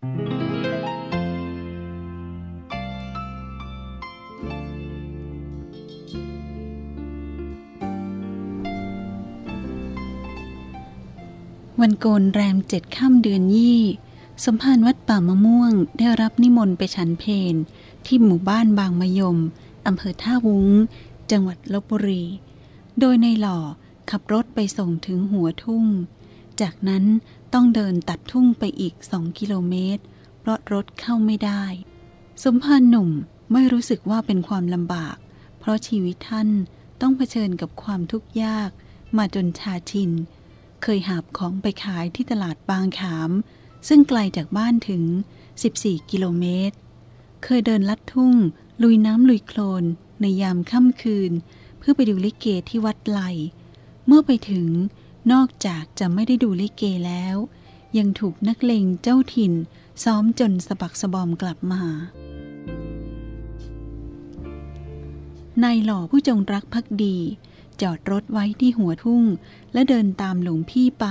วันโกนแรมเจ็ดค่ำเดือนยี่ สมภารวัดป่ามะม่วงได้รับนิมนต์ไปฉันเพนที่หมู่บ้านบางมะยมอำเภอท่าวุ้ง จังหวัดลบบุรี โดยในหล่อขับรถไปส่งถึงหัวทุ่ง จากนั้น ต้องเดินตัดทุ่งไปอีกสองกิโลเมตร เพราะรถเข้าไม่ได้ สมภารหนุ่มไม่รู้สึกว่าเป็นความลำบาก เพราะชีวิตท่านต้องเผชิญกับความทุกข์ยาก มาจนชาชิน เคยหาบของไปขายที่ตลาดบางขาม ซึ่งไกลจากบ้านถึง 14 กิโลเมตร เคยเดินลัดทุ่ง ลุยน้ำลุยโคลน ในยามค่ำคืน เพื่อไปดูลิเกที่วัดไหลเมื่อไปถึง นอกจากจะไม่ได้ดูลิเกแล้ว ยังถูกนักเลงเจ้าถิ่น ซ้อมจนสะบักสะบอมกลับมานายหล่อผู้จงรักภักดี จอดรถไว้ที่หัวทุ่ง และเดินตามหลวงพี่ไป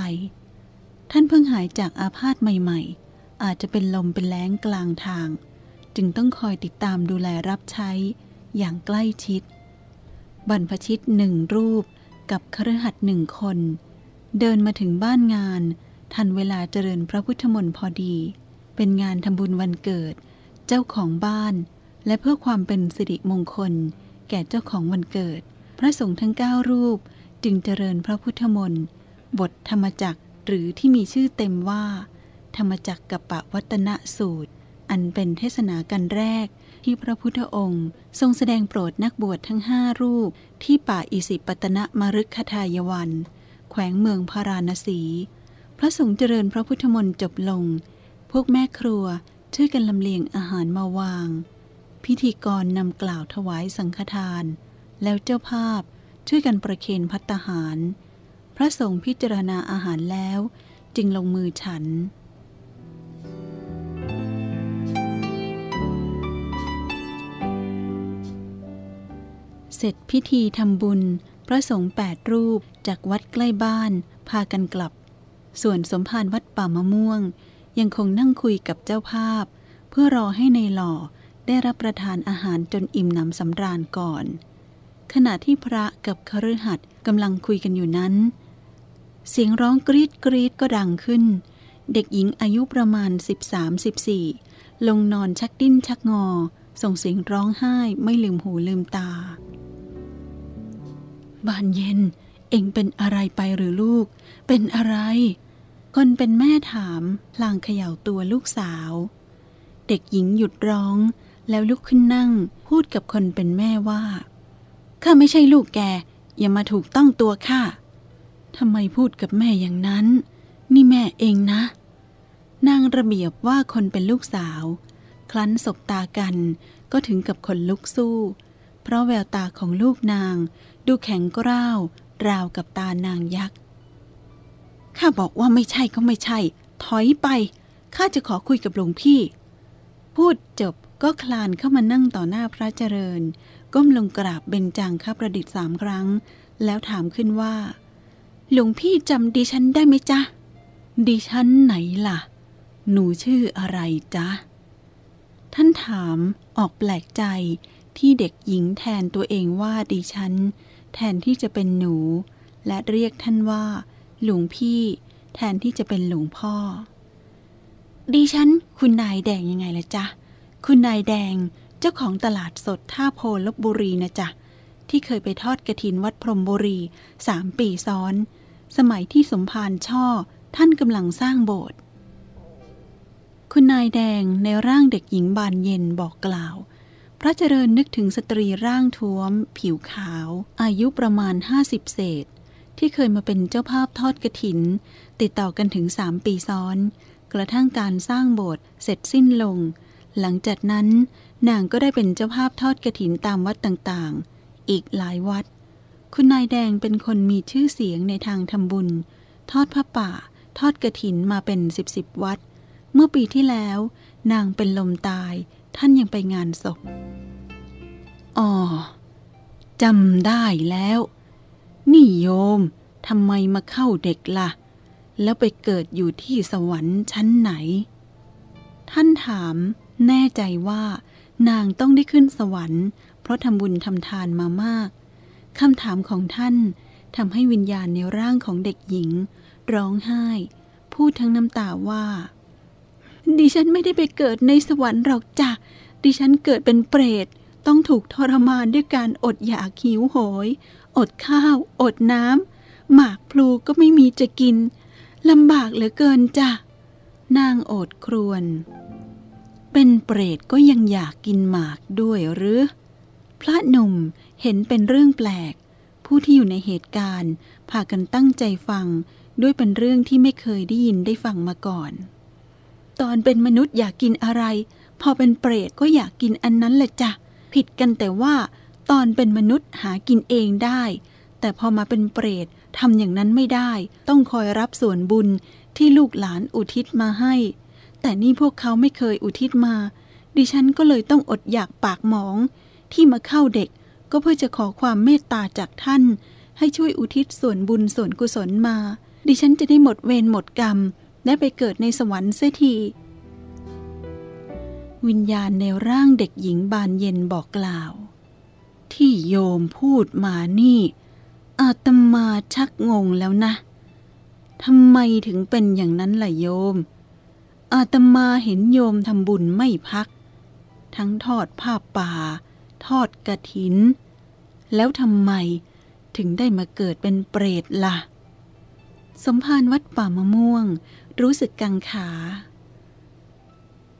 ท่านเพิ่งหายจากอาพาธใหม่ ๆ อาจจะเป็นลมเป็นแล้งกลางทาง จึงต้องคอยติดตามดูแลรับใช้อย่างใกล้ชิด บรรพชิตหนึ่งรูปกับครหัสหนึ่งคน เดินมาถึงบ้านงาน ทันเวลาเจริญพระพุทธมนต์พอดี เป็นงานทำบุญวันเกิด เจ้าของบ้าน และเพื่อความเป็นสิริมงคล แก่เจ้าของวันเกิด พระสงฆ์ทั้งเก้ารูป จึงเจริญพระพุทธมนต์บทธรรมจักรหรือที่มีชื่อเต็มว่า ธรรมจักรกับปวัตนสูตร อันเป็นเทศนากันแรกที่พระพุทธองค์ ทรงแสดงโปรดนักบวชทั้งห้ารูปที่ป่าอิสิปตนมฤคทายวัน แขวงเมืองพาราณสี พระสงฆ์เจริญพระพุทธมนต์จบลง พวกแม่ครัวช่วยกันลำเลียงอาหารมาวาง พิธีกรนำกล่าวถวายสังฆทาน แล้วเจ้าภาพช่วยกันประเคนพัตตาหาร พระสงฆ์พิจารณาอาหารแล้วจึงลงมือฉันเสร็จพิธีทำบุญ พระสงฆ์แปดรูปจากวัดใกล้บ้าน พากันกลับ ส่วนสมภารวัดป่ามะม่วง ยังคงนั่งคุยกับเจ้าภาพ เพื่อรอให้ในหล่อได้รับประทานอาหารจนอิ่มหนำสำราญก่อน ขณะที่พระกับคฤหัสถ์กำลังคุยกันอยู่นั้น เสียงร้องกรีดกรีดก็ดังขึ้น เด็กหญิงอายุประมาณ 13-14 ลงนอนชักดิ้นชักงอ ส่งเสียงร้องไห้ไม่ลืมหูลืมตา บานเย็น เองเป็นอะไรไปหรือลูก เป็นอะไร คนเป็นแม่ถามพลางเขย่าตัวลูกสาว เด็กหญิงหยุดร้อง แล้วลุกขึ้นนั่ง พูดกับคนเป็นแม่ว่าข้าไม่ใช่ลูกแก อย่ามาถูกต้องตัวข้าทำไมพูดกับแม่อย่างนั้น นี่แม่เองนะ นางระเบียบว่าคนเป็นลูกสาว คลั้นสบตากันก็ถึงกับคนลุกสู้ เพราะแววตาของลูกนาง ดูแข็งกร้าว ราวกับตานางยักษ์ ข้าบอกว่าไม่ใช่ก็ไม่ใช่ ถอยไป ข้าจะขอคุยกับหลวงพี่ พูดจบก็คลานเข้ามานั่งต่อหน้าพระเจริญ ก้มลงกราบเบญจังข้าประดิษฐ์สามครั้ง แล้วถามขึ้นว่า หลวงพี่จำดิฉันได้ไหมจ๊ะ ดิฉันไหนล่ะ หนูชื่ออะไรจ๊ะ ท่านถามออกแปลกใจ ที่เด็กหญิงแทนตัวเองว่าดิฉัน แทนที่จะเป็นหนู และเรียกท่านว่า หลวงพี่ แทนที่จะเป็นหลวงพ่อ ดิฉัน คุณนายแดงยังไงละจ๊ะ คุณนายแดงเจ้าของตลาดสดท่าโพลบบุรีนะจ๊ะ ที่เคยไปทอดกระถินวัดพรมบุรีสามปีซ้อน สมัยที่สมภารช่อท่านกำลังสร้างโบสถ์คุณนายแดงในร่างเด็กหญิงบานเย็นบอกกล่าว พระเจริญนึกถึงสตรีร่างท้วม ผิวขาว อายุประมาณห้าสิบเศษ ที่เคยมาเป็นเจ้าภาพทอดกระถิน ติดต่อกันถึงสามปีซ้อน กระทั่งการสร้างโบสถ์เสร็จสิ้นลง หลังจากนั้นนางก็ได้เป็นเจ้าภาพทอดกระถินตามวัดต่างๆ อีกหลายวัด คุณนายแดงเป็นคนมีชื่อเสียงในทางทำบุญ ทอดผ้าป่า ทอดกระถินมาเป็นสิบสิบวัด เมื่อปีที่แล้ว นางเป็นลมตาย ท่านยังไปงานศพ อ๋อจำได้แล้ว นี่โยมทำไมมาเข้าเด็กละ่ะ แล้วไปเกิดอยู่ที่สวรรค์ชั้นไหน ท่านถามแน่ใจว่านางต้องได้ขึ้นสวรรค์ เพราะทำบุญทำทานมามากคำถามของท่านทำให้วิญญาณในร่างของเด็กหญิง ร้องไห้ พูดทั้งน้ำตาว่า ดิฉันไม่ได้ไปเกิดในสวรรค์หรอกจ้ะ ดิฉันเกิดเป็นเปรต ต้องถูกทรมานด้วยการอดอยากหิวโหย อดข้าว อดน้ำ หมากพลูก็ไม่มีจะกิน ลำบากเหลือเกินจ้ะ นางโอดครวน เป็นเปรตก็ยังอยากกินหมากด้วยหรือ พระหนุ่มเห็นเป็นเรื่องแปลก ผู้ที่อยู่ในเหตุการณ์พากันตั้งใจฟังด้วยเป็นเรื่องที่ไม่เคยได้ยินได้ฟังมาก่อน ตอนเป็นมนุษย์อยากกินอะไร พอเป็นเปรตก็อยากกินอันนั้นแหละจ้ะผิดกันแต่ว่า ตอนเป็นมนุษย์หากินเองได้ แต่พอมาเป็นเปรตทำอย่างนั้นไม่ได้ ต้องคอยรับส่วนบุญที่ลูกหลานอุทิศมาให้ แต่นี่พวกเขาไม่เคยอุทิศมา ดิฉันก็เลยต้องอดอยากปากหมอง ที่มาเข้าเด็กก็เพื่อจะขอความเมตตาจากท่าน ให้ช่วยอุทิศส่วนบุญส่วนกุศลมา ดิฉันจะได้หมดเวรหมดกรรม และไปเกิดในสวรรค์เสียทีวิญญาณในร่างเด็กหญิงบานเย็นบอกกล่าว ที่โยมพูดมานี่ อาตมาชักงงแล้วนะทำไมถึงเป็นอย่างนั้นล่ะโยม อาตมาเห็นโยมทำบุญไม่พัก ทั้งทอดผ้าป่า ทอดกระถิน แล้วทำไมถึงได้มาเกิดเป็นเปรตละ่ะ สมภารวัดป่ามะม่วง รู้สึกกังขา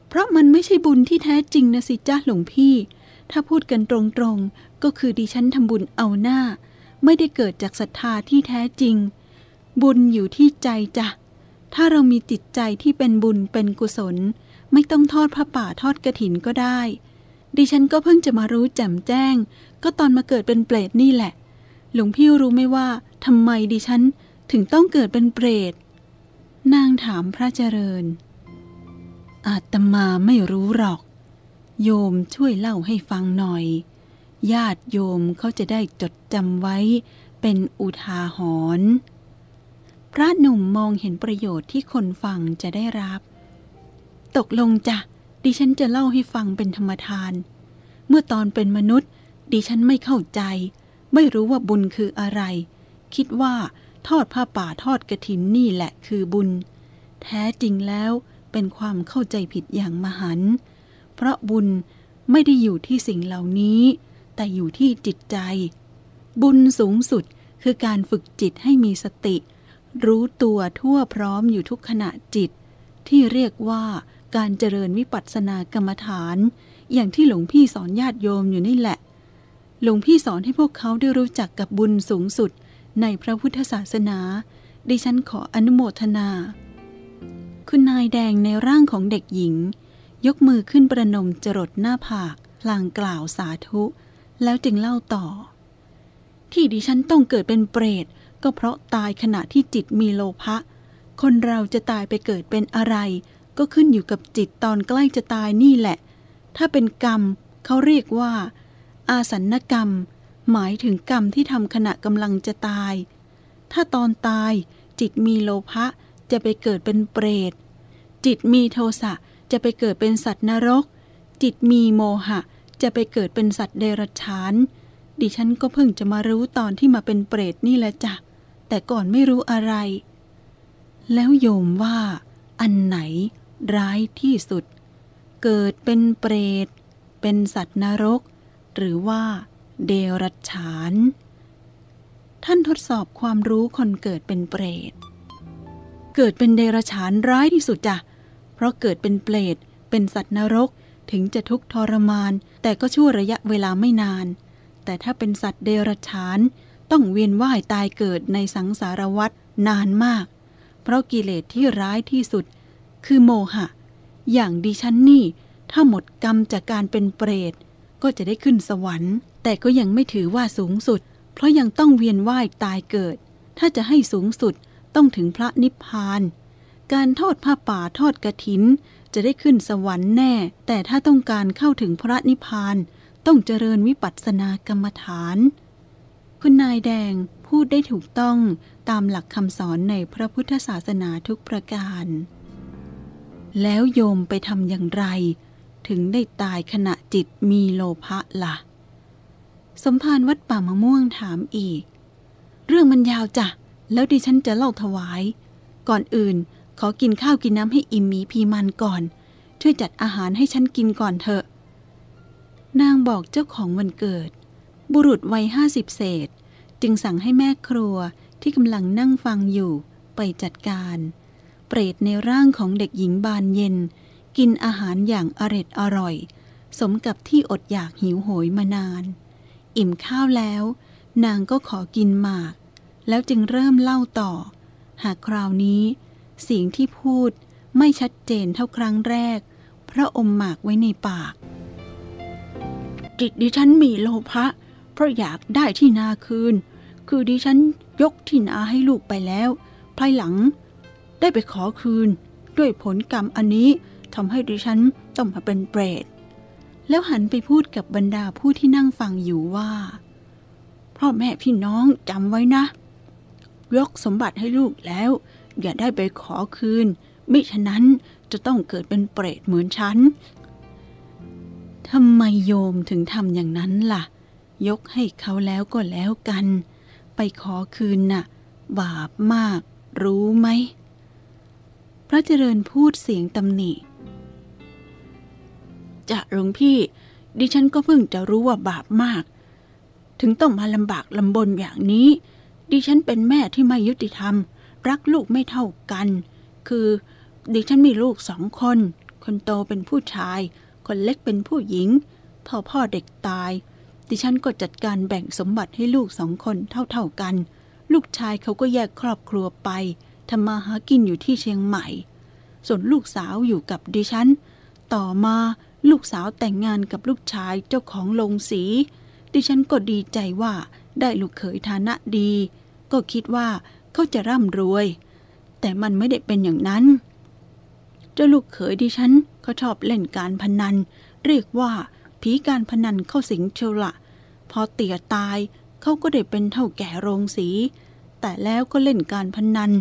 เพราะมันไม่ใช่บุญที่แท้จริงนะสิจ้าหลวงพี่ ถ้าพูดกันตรงๆ ก็คือดิฉันทำบุญเอาหน้า ไม่ได้เกิดจากศรัทธาที่แท้จริง บุญอยู่ที่ใจจ้ะ ถ้าเรามีจิตใจที่เป็นบุญเป็นกุศล ไม่ต้องทอดผ้าป่าทอดกระถินก็ได้ ดิฉันก็เพิ่งจะมารู้แจ่มแจ้ง ก็ตอนมาเกิดเป็นเปรตนี่แหละ หลวงพี่รู้ไหมว่าทำไมดิฉันถึงต้องเกิดเป็นเปรต นางถามพระเจริญ อาตมาไม่รู้หรอก โยมช่วยเล่าให้ฟังหน่อย ญาติโยมเขาจะได้จดจำไว้เป็นอุทาหรณ์พระหนุ่มมองเห็นประโยชน์ที่คนฟังจะได้รับ ตกลงจ้ะดิฉันจะเล่าให้ฟังเป็นธรรมทาน เมื่อตอนเป็นมนุษย์ ดิฉันไม่เข้าใจ ไม่รู้ว่าบุญคืออะไร คิดว่า ทอดผ้าป่าทอดกระถินนี่แหละคือบุญ แท้จริงแล้วเป็นความเข้าใจผิดอย่างมหัน เพราะบุญไม่ได้อยู่ที่สิ่งเหล่านี้ แต่อยู่ที่จิตใจ บุญสูงสุดคือการฝึกจิตให้มีสติ รู้ตัวทั่วพร้อมอยู่ทุกขณะจิต ที่เรียกว่าการเจริญวิปัสสนากรรมฐาน อย่างที่หลวงพี่สอนญาติโยมอยู่นี่แหละ หลวงพี่สอนให้พวกเขาได้รู้จักกับบุญสูงสุด ในพระพุทธศาสนา ดิฉันขออนุโมทนา คุณนายแดงในร่างของเด็กหญิง ยกมือขึ้นประนมจรดหน้าผาก พลางกล่าวสาธุ แล้วจึงเล่าต่อ ที่ดิฉันต้องเกิดเป็นเปรต ก็เพราะตายขณะที่จิตมีโลภะ คนเราจะตายไปเกิดเป็นอะไร ก็ขึ้นอยู่กับจิตตอนใกล้จะตายนี่แหละ ถ้าเป็นกรรมเขาเรียกว่า อาสันกรรม หมายถึงกรรมที่ทำขณะกำลังจะตาย ถ้าตอนตายจิตมีโลภะจะไปเกิดเป็นเปรต จิตมีโทสะจะไปเกิดเป็นสัตว์นรก จิตมีโมหะ จะไปเกิดเป็นสัตว์เดรัจฉาน ดิฉันก็เพิ่งจะมารู้ตอนที่มาเป็นเปรตนี่แหละจ้ะ แต่ก่อนไม่รู้อะไร แล้วโยมว่า อันไหนร้ายที่สุด เกิดเป็นเปรต เป็นสัตว์นรก หรือว่า เดรัจฉาน ท่านทดสอบความรู้คนเกิดเป็นเปรต เกิดเป็นเดรัจฉานร้ายที่สุดจ้ะ เพราะเกิดเป็นเปรต เป็นสัตว์นรก ถึงจะทุกข์ทรมาน แต่ก็ชั่วระยะเวลาไม่นาน แต่ถ้าเป็นสัตว์เดรัจฉาน ต้องเวียนว่ายตายเกิดในสังสารวัฏนานมาก เพราะกิเลสที่ร้ายที่สุด คือโมหะ อย่างดิฉันนี่ ถ้าหมดกรรมจากการเป็นเปรต ก็จะได้ขึ้นสวรรค์ แต่ก็ยังไม่ถือว่าสูงสุด เพราะยังต้องเวียนว่ายตายเกิด ถ้าจะให้สูงสุดต้องถึงพระนิพพาน การทอดผ้าป่าทอดกระถิน จะได้ขึ้นสวรรค์แน่ แต่ถ้าต้องการเข้าถึงพระนิพพาน ต้องเจริญวิปัสสนากรรมฐาน คุณนายแดงพูดได้ถูกต้องตามหลักคำสอนในพระพุทธศาสนาทุกประการ แล้วโยมไปทำอย่างไร ถึงได้ตายขณะจิตมีโลภะละ่ะ สมภารวัดป่ามะม่วงถามอีก เรื่องมันยาวจ้ะ แล้วดิฉันจะเล่าถวาย ก่อนอื่นขอกินข้าวกินน้ำให้อิ่มหมีพีมันก่อน ช่วยจัดอาหารให้ฉันกินก่อนเถอะ นางบอกเจ้าของวันเกิด บุรุษวัยห้าสิบเศษ จึงสั่งให้แม่ครัวที่กำลังนั่งฟังอยู่ไปจัดการ เปรตในร่างของเด็กหญิงบานเย็น กินอาหารอย่างอร็ดอร่อย สมกับที่อดอยากหิวโหยมานาน อิ่มข้าวแล้ว นางก็ขอกินหมาก แล้วจึงเริ่มเล่าต่อ หากคราวนี้ เสียงที่พูดไม่ชัดเจนเท่าครั้งแรก พระอมหมากไว้ในปาก จิตดิฉันมีโลภะเพราะอยากได้ที่นาคืน คือดิฉันยกที่นาให้ลูกไปแล้ว ภายหลัง ได้ไปขอคืน ด้วยผลกรรมอันนี้ทำให้ดิฉันต้องมาเป็นเปรต แล้วหันไปพูดกับบรรดาผู้ที่นั่งฟังอยู่ว่าพ่อแม่พี่น้องจำไว้นะ ยกสมบัติให้ลูกแล้ว อย่าได้ไปขอคืน มิฉะนั้นจะต้องเกิดเป็นเปรตเหมือนฉันทำไมโยมถึงทำอย่างนั้นล่ะ ยกให้เขาแล้วก็แล้วกัน ไปขอคืนน่ะ บาปมากรู้ไหม พระเจริญพูดเสียงตำหนิ จะหลวงพี่ ดิฉันก็เพิ่งจะรู้ว่าบาปมาก ถึงต้องมาลำบากลำบนอย่างนี้ ดิฉันเป็นแม่ที่ไม่ยุติธรรม รักลูกไม่เท่ากัน คือ ดิฉันมีลูกสองคน คนโตเป็นผู้ชาย คนเล็กเป็นผู้หญิง พอพ่อเด็กตาย ดิฉันก็จัดการแบ่งสมบัติให้ลูกสองคนเท่าๆกัน ลูกชายเขาก็แยกครอบครัวไปทำมาหากินอยู่ที่เชียงใหม่ ส่วนลูกสาวอยู่กับดิฉัน ต่อมา ลูกสาวแต่งงานกับลูกชายเจ้าของโรงสี ดิฉันก็ดีใจว่าได้ลูกเขยฐานะดี ก็คิดว่าเขาจะร่ำรวย แต่มันไม่ได้เป็นอย่างนั้น เจ้าลูกเขยดิฉันเขาชอบเล่นการพนัน เรียกว่าผีการพนันเข้าสิงเชลละพอเตี่ยตายเขาก็ได้เป็นเท่าแก่โรงสี แต่แล้วก็เล่นการพนัน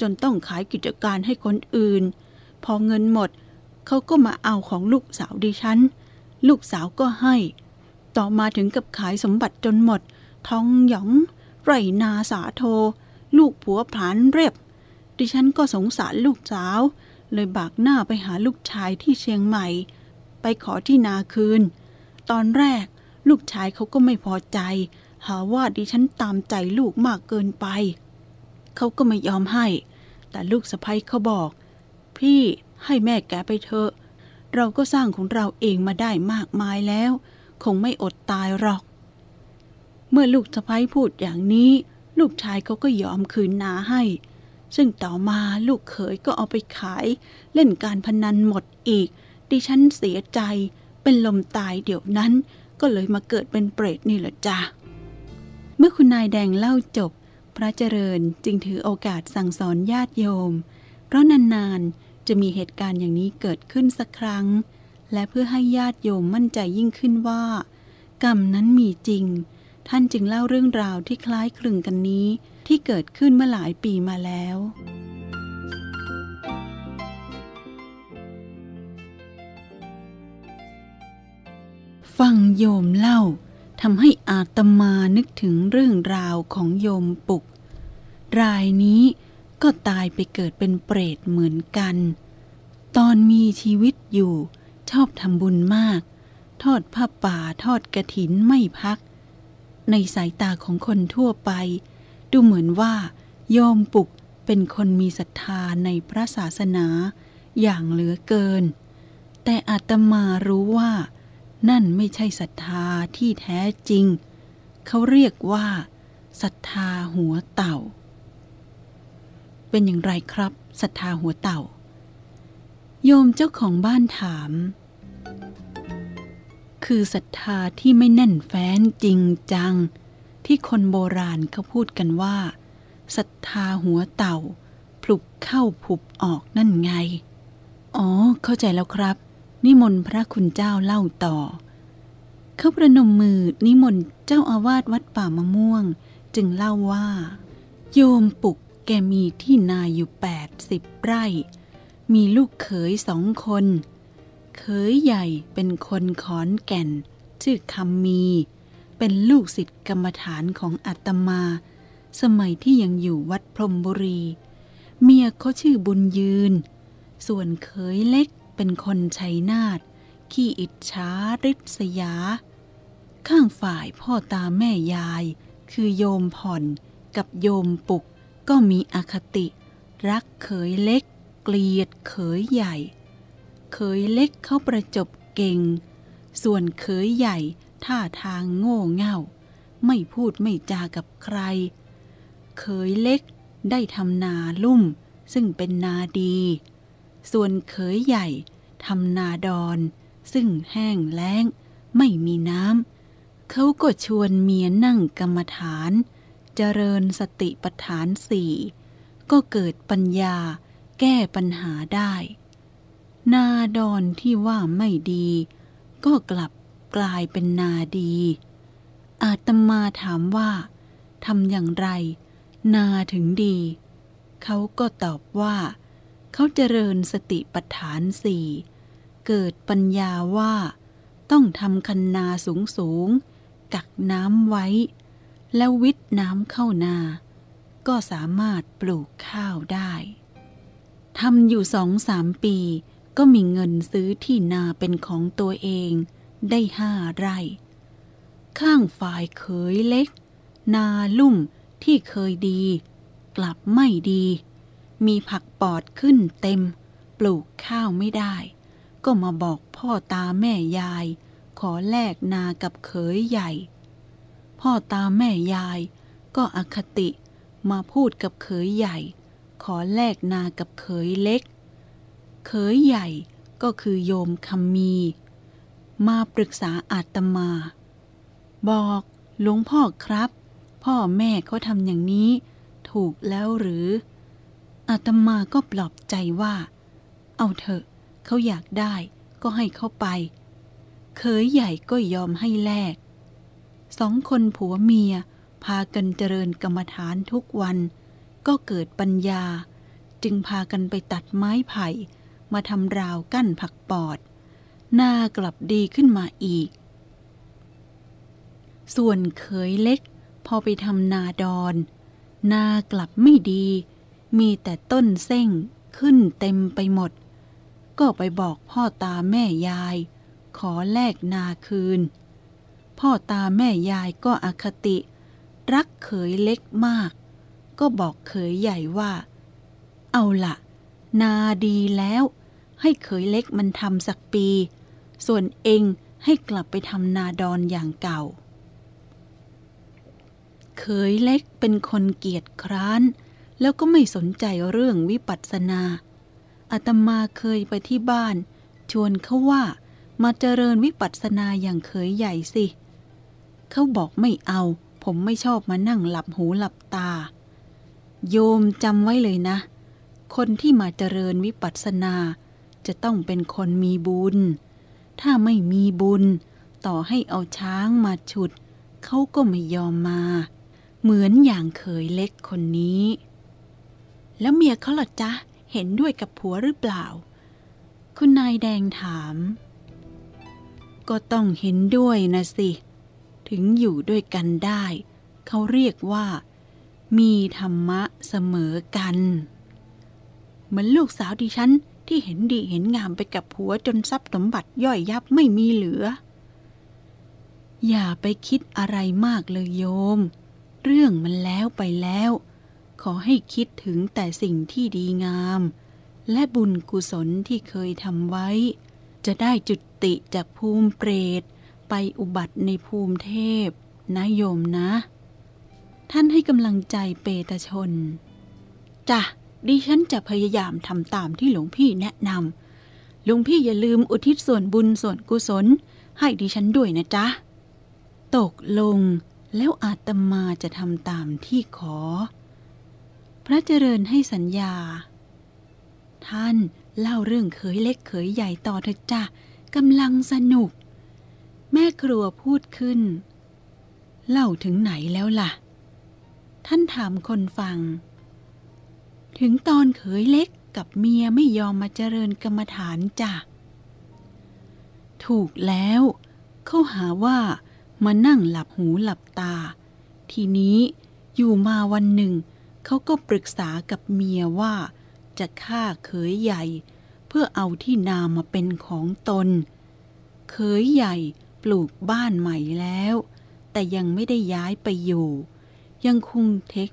จนต้องขายกิจการให้คนอื่น พอเงินหมด เขาก็มาเอาของลูกสาวดิฉัน ลูกสาวก็ให้ ต่อมาถึงกับขายสมบัติจนหมดทองหยอง ไรนาสาโท ลูกผัวผานเรียบ ดิฉันก็สงสารลูกสาว เลยบากหน้าไปหาลูกชายที่เชียงใหม่ ไปขอที่นาคืน ตอนแรก ลูกชายเขาก็ไม่พอใจ หาว่าดิฉันตามใจลูกมากเกินไป เขาก็ไม่ยอมให้ แต่ลูกสะพ้ยเขาบอก พี่ ให้แม่แกไปเถอะ เราก็สร้างของเราเองมาได้มากมายแล้ว คงไม่อดตายหรอก เมื่อลูกสะพ้ยพูดอย่างนี้ ลูกชายเขาก็ยอมคืนนาให้ ซึ่งต่อมาลูกเขยก็เอาไปขาย เล่นการพนันหมดอีก ดิฉันเสียใจ เป็นลมตายเดี๋ยวนั้น ก็เลยมาเกิดเป็นเปรตนี่แหละจ้ะเมื่อคุณนายแดงเล่าจบ พระเจริญจึงถือโอกาสสั่งสอนญาติโยม เพราะนานๆ จะมีเหตุการณ์อย่างนี้เกิดขึ้นสักครั้ง และเพื่อให้ญาติโยมมั่นใจยิ่งขึ้นว่า กรรมนั้นมีจริง ท่านจึงเล่าเรื่องราวที่คล้ายคลึงกันนี้ ที่เกิดขึ้นเมื่อหลายปีมาแล้ว ฟังโยมเล่าทำให้อาตมานึกถึงเรื่องราวของโยมปุก รายนี้ ก็ตายไปเกิดเป็นเปรตเหมือนกัน ตอนมีชีวิตอยู่ ชอบทำบุญมาก ทอดผ้าป่าทอดกระถินไม่พัก ในสายตาของคนทั่วไป ดูเหมือนว่า โยมปุกเป็นคนมีศรัทธาในพระศาสนา อย่างเหลือเกิน แต่อาตมารู้ว่า นั่นไม่ใช่ศรัทธาที่แท้จริง เขาเรียกว่าศรัทธาหัวเต่า เป็นอย่างไรครับศรัทธาหัวเต่า โยมเจ้าของบ้านถาม คือศรัทธาที่ไม่แน่นแฟ้นจริงจัง ที่คนโบราณเขาพูดกันว่าศรัทธาหัวเต่าผลุบเข้าผุบออกนั่นไง อ๋อ เข้าใจแล้วครับ นิมนต์พระคุณเจ้าเล่าต่อ เขาประนมมือนิมนต์เจ้าอาวาสวัดป่ามะม่วง จึงเล่าว่า โยมปุก แกมีที่นาอยู่แปดสิบไร่ มีลูกเขยสองคน เขยใหญ่เป็นคนขอนแก่น ชื่อคำมี เป็นลูกศิษย์กรรมฐานของอาตมา สมัยที่ยังอยู่วัดพรมบุรี เมียเขาชื่อบุญยืน ส่วนเขยเล็กเป็นคนชัยนาทขี้อิจฉาริษยา ข้างฝ่ายพ่อตาแม่ยาย คือโยมผ่อนกับโยมปุก ก็มีอคติ รักเขยเล็ก เกลียดเขยใหญ่ เขยเล็กเขาประจบเก่ง ส่วนเขยใหญ่ท่าทางโง่เง่า ไม่พูดไม่จากับใคร เขยเล็กได้ทำนาลุ่ม ซึ่งเป็นนาดี ส่วนเขยใหญ่ทำนาดอน ซึ่งแห้งแล้ง ไม่มีน้ำเขาก็ชวนเมียนั่งกรรมฐาน เจริญสติปัฏฐานสี่ก็เกิดปัญญาแก้ปัญหาได้ นาดอนที่ว่าไม่ดี ก็กลับกลายเป็นนาดี อาตมาถามว่าทำอย่างไร นาถึงดี เขาก็ตอบว่า เขาเจริญสติปัฏฐานสี่เกิดปัญญาว่า ต้องทำคันนาสูงสูงๆกักน้ำไว้ แล้ววิทน้ำเข้านา ก็สามารถปลูกข้าวได้ทำอยู่สองสามปี ก็มีเงินซื้อที่นาเป็นของตัวเองได้ห้าไร่ ข้างฝ่ายเขยเล็ก นาลุ่มที่เคยดี กลับไม่ดี มีผักปอดขึ้นเต็ม ปลูกข้าวไม่ได้ ก็มาบอกพ่อตาแม่ยาย ขอแลกนากับเขยใหญ่ พ่อตาแม่ยาย ก็อคติมาพูดกับเขยใหญ่ ขอแลกนากับเขยเล็ก เขยใหญ่ก็คือโยมคำมี มาปรึกษาอาตมา บอกหลวงพ่อครับ พ่อแม่เขาทำอย่างนี้ ถูกแล้วหรือ อาตมาก็ปลอบใจว่า เอาเถอะเขาอยากได้ก็ให้เขาไป เขยใหญ่ก็ยอมให้แลก สองคนผัวเมีย พากันเจริญกรรมฐานทุกวัน ก็เกิดปัญญา จึงพากันไปตัดไม้ไผ่ มาทำราวกั้นผักปอด หน้ากลับดีขึ้นมาอีก ส่วนเขยเล็ก พอไปทำนาดอน หน้ากลับไม่ดี มีแต่ต้นเส้งขึ้นเต็มไปหมด ก็ไปบอกพ่อตาแม่ยาย ขอแลกนาคืน พ่อตาแม่ยายก็อคติ รักเขยเล็กมาก ก็บอกเขยใหญ่ว่า เอาละนาดีแล้ว ให้เขยเล็กมันทำสักปี ส่วนเองให้กลับไปทำนาดอนอย่างเก่า เขยเล็กเป็นคนเกียจคร้าน แล้วก็ไม่สนใจเรื่องวิปัสสนาอาตมาเคยไปที่บ้าน ชวนเขาว่ามาเจริญวิปัสสนาอย่างเขยใหญ่สิเขาบอกไม่เอา ผมไม่ชอบมานั่งหลับหูหลับตา โยมจำไว้เลยนะ คนที่มาเจริญวิปัสสนา จะต้องเป็นคนมีบุญ ถ้าไม่มีบุญ ต่อให้เอาช้างมาฉุด เขาก็ไม่ยอมมา เหมือนอย่างเขยเล็กคนนี้ แล้วเมียเขาล่ะจ๊ะ เห็นด้วยกับผัวหรือเปล่า คุณนายแดงถาม ก็ต้องเห็นด้วยนะสิ ถึงอยู่ด้วยกันได้ เขาเรียกว่า มีธรรมะเสมอกัน เหมือนลูกสาวดิฉันที่เห็นดีเห็นงามไปกับผัวจนทรัพย์สมบัติย่อยยับไม่มีเหลือ อย่าไปคิดอะไรมากเลยโยม เรื่องมันแล้วไปแล้ว ขอให้คิดถึงแต่สิ่งที่ดีงาม และบุญกุศลที่เคยทำไว้ จะได้จุติจากภูมิเปรต ไปอุบัติในภูมิเทพนะโยมนะ ท่านให้กำลังใจเปตชนจ้ะดิฉันจะพยายามทำตามที่หลวงพี่แนะนำหลวงพี่อย่าลืมอุทิศส่วนบุญส่วนกุศล ให้ดิฉันด้วยนะจ๊ะ ตกลงแล้วอาตมาจะทำตามที่ขอ พระเจริญให้สัญญา ท่านเล่าเรื่องเขยเล็กเขยใหญ่ต่อเถอะจ้ะกำลังสนุก แม่ครัวพูดขึ้น เล่าถึงไหนแล้วล่ะ ท่านถามคนฟัง ถึงตอนเขยเล็กกับเมียไม่ยอมมาเจริญกรรมฐานจ้ะ ถูกแล้ว เขาหาว่ามานั่งหลับหูหลับตา ทีนี้อยู่มาวันหนึ่ง เขาก็ปรึกษากับเมียว่า จะฆ่าเขยใหญ่ เพื่อเอาที่นามาเป็นของตน เขยใหญ่ ปลูกบ้านใหม่แล้ว แต่ยังไม่ได้ย้ายไปอยู่ ยังคงเทค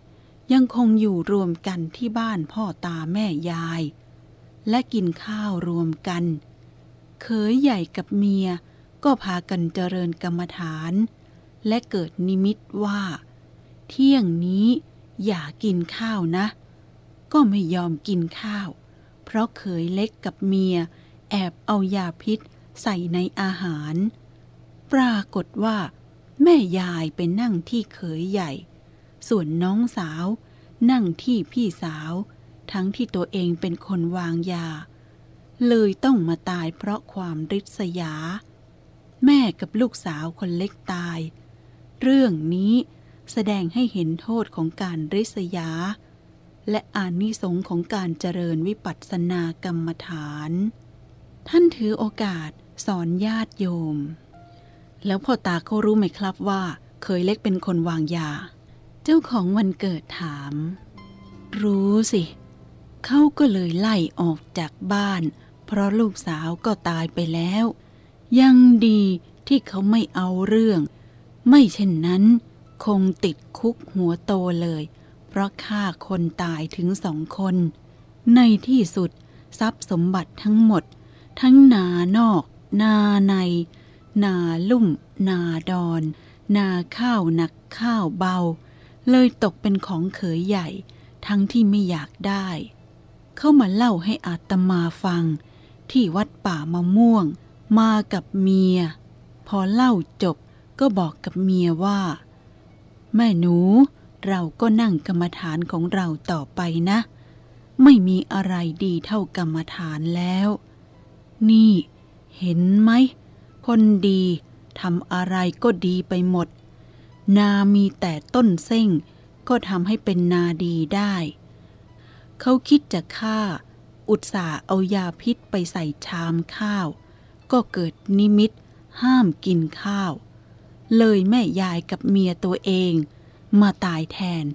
ยังคงอยู่รวมกันที่บ้านพ่อตาแม่ยาย และกินข้าวรวมกัน เขยใหญ่กับเมียก็พากันเจริญกรรมฐาน และเกิดนิมิตว่า เที่ยงนี้อย่ากินข้าวนะ ก็ไม่ยอมกินข้าว เพราะเขยเล็กกับเมีย แอบเอายาพิษใส่ในอาหาร ปรากฏว่า แม่ยายไปนั่งที่เขยใหญ่ ส่วนน้องสาว นั่งที่พี่สาว ทั้งที่ตัวเองเป็นคนวางยา เลยต้องมาตายเพราะความริษยา แม่กับลูกสาวคนเล็กตาย เรื่องนี้แสดงให้เห็นโทษของการริษยา และอานิสงของการเจริญวิปัสสนากรรมฐาน ท่านถือโอกาสสอนญาติโยม แล้วพ่อตาเขารู้ไหมครับว่าเคยเล็กเป็นคนวางยา เจ้าของวันเกิดถาม รู้สิ เขาก็เลยไล่ออกจากบ้าน เพราะลูกสาวก็ตายไปแล้ว ยังดีที่เขาไม่เอาเรื่อง ไม่เช่นนั้น คงติดคุกหัวโตเลย เพราะฆ่าคนตายถึงสองคน ในที่สุดทรัพย์สมบัติทั้งหมด ทั้งนานอก นาใน นาลุ่ม นาดอน นาข้าวหนักข้าวเบา เลยตกเป็นของเขยใหญ่ ทั้งที่ไม่อยากได้ เข้ามาเล่าให้อาตมาฟัง ที่วัดป่ามะม่วง มากับเมีย พอเล่าจบก็บอกกับเมียว่า แม่หนู เราก็นั่งกรรมฐานของเราต่อไปนะ ไม่มีอะไรดีเท่ากรรมฐานแล้ว นี่ เห็นไหม คนดีทำอะไรก็ดีไปหมด นามีแต่ต้นเส้ง ก็ทำให้เป็นนาดีได้ เขาคิดจะฆ่า อุตส่าห์เอายาพิษไปใส่ชามข้าว ก็เกิดนิมิตห้ามกินข้าว เลยแม่ยายกับเมียตัวเอง มาตายแทน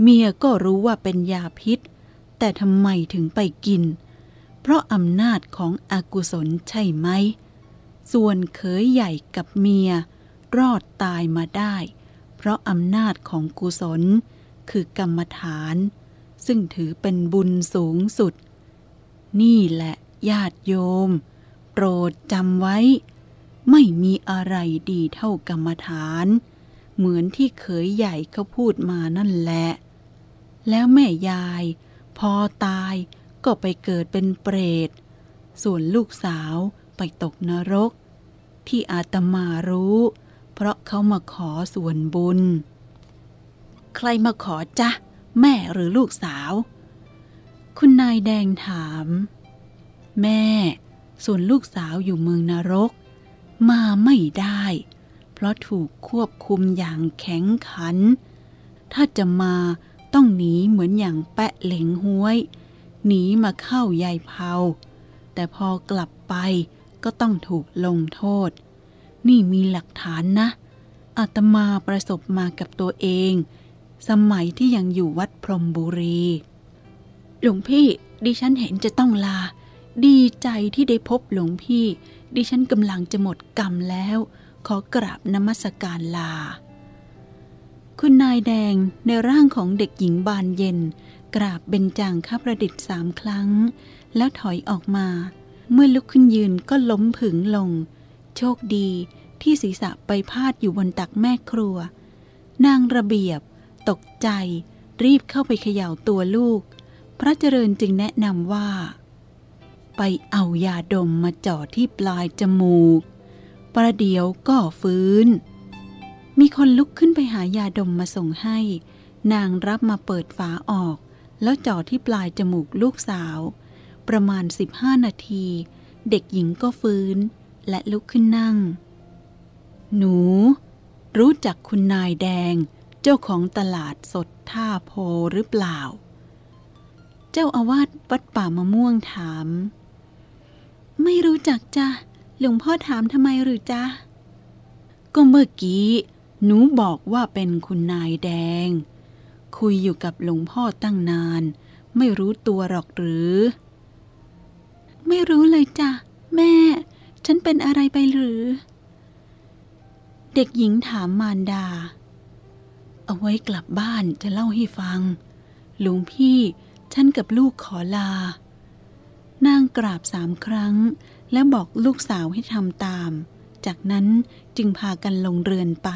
เมียก็รู้ว่าเป็นยาพิษ แต่ทำไมถึงไปกิน เพราะอำนาจของอากุศลใช่ไหม ส่วนเขยใหญ่กับเมีย รอดตายมาได้ เพราะอำนาจของกุศล คือกรรมฐาน ซึ่งถือเป็นบุญสูงสุด นี่แหละญาติโยม โปรดจำไว้ ไม่มีอะไรดีเท่ากรรมฐาน เหมือนที่เขยใหญ่เขาพูดมานั่นแหละ แล้วแม่ยาย พอตายก็ไปเกิดเป็นเปรต ส่วนลูกสาว ไปตกนรก ที่อาตมารู้ เพราะเขามาขอส่วนบุญ ใครมาขอจ๊ะ แม่หรือลูกสาว คุณนายแดงถาม แม่ ส่วนลูกสาวอยู่เมืองนรก มาไม่ได้ เพราะถูกควบคุมอย่างแข็งขัน ถ้าจะมาต้องหนีเหมือนอย่างแปะเหลงห้วย หนีมาเข้ายายเผาแต่พอกลับไป ก็ต้องถูกลงโทษ นี่มีหลักฐานนะอาตมาประสบมากับตัวเอง สมัยที่ยังอยู่วัดพรมบุรี หลวงพี่ดิฉันเห็นจะต้องลา ดีใจที่ได้พบหลวงพี่ ดิฉันกำลังจะหมดกรรมแล้ว ขอกราบนมัสการลา คุณนายแดงในร่างของเด็กหญิงบานเย็น กราบเบญจางข้าประดิษฐ์สามครั้ง แล้วถอยออกมา เมื่อลุกขึ้นยืนก็ล้มผึงลง โชคดีที่ศีรษะไปพาดอยู่บนตักแม่ครัว นางระเบียบ ตกใจ รีบเข้าไปเขย่าตัวลูก พระเจริญจึงแนะนำว่า ไปเอายาดมมาจ่อที่ปลายจมูก ประเดี๋ยวก็ฟื้น มีคนลุกขึ้นไปหายาดมมาส่งให้ นางรับมาเปิดฝาออก แล้วจ่อที่ปลายจมูกลูกสาว ประมาณ 15 นาที เด็กหญิงก็ฟื้น และลุกขึ้นนั่ง หนู รู้จักคุณนายแดง เจ้าของตลาดสดท่าโพหรือเปล่า เจ้าอาวาสวัดป่ามะม่วงถาม ไม่รู้จักจ้ะหลวงพ่อถามทำไมหรือจ๊ะ ก็เมื่อกี้ หนูบอกว่าเป็นคุณนายแดง คุยอยู่กับหลวงพ่อตั้งนาน ไม่รู้ตัวหรอกหรือ ไม่รู้เลยจ้ะ แม่ ฉันเป็นอะไรไปหรือ เด็กหญิงถามมารดา เอาไว้กลับบ้านจะเล่าให้ฟังหลวงพี่ฉันกับลูกขอลา นางกราบสามครั้ง และบอกลูกสาวให้ทำตาม จากนั้นจึงพากันลงเรือนไป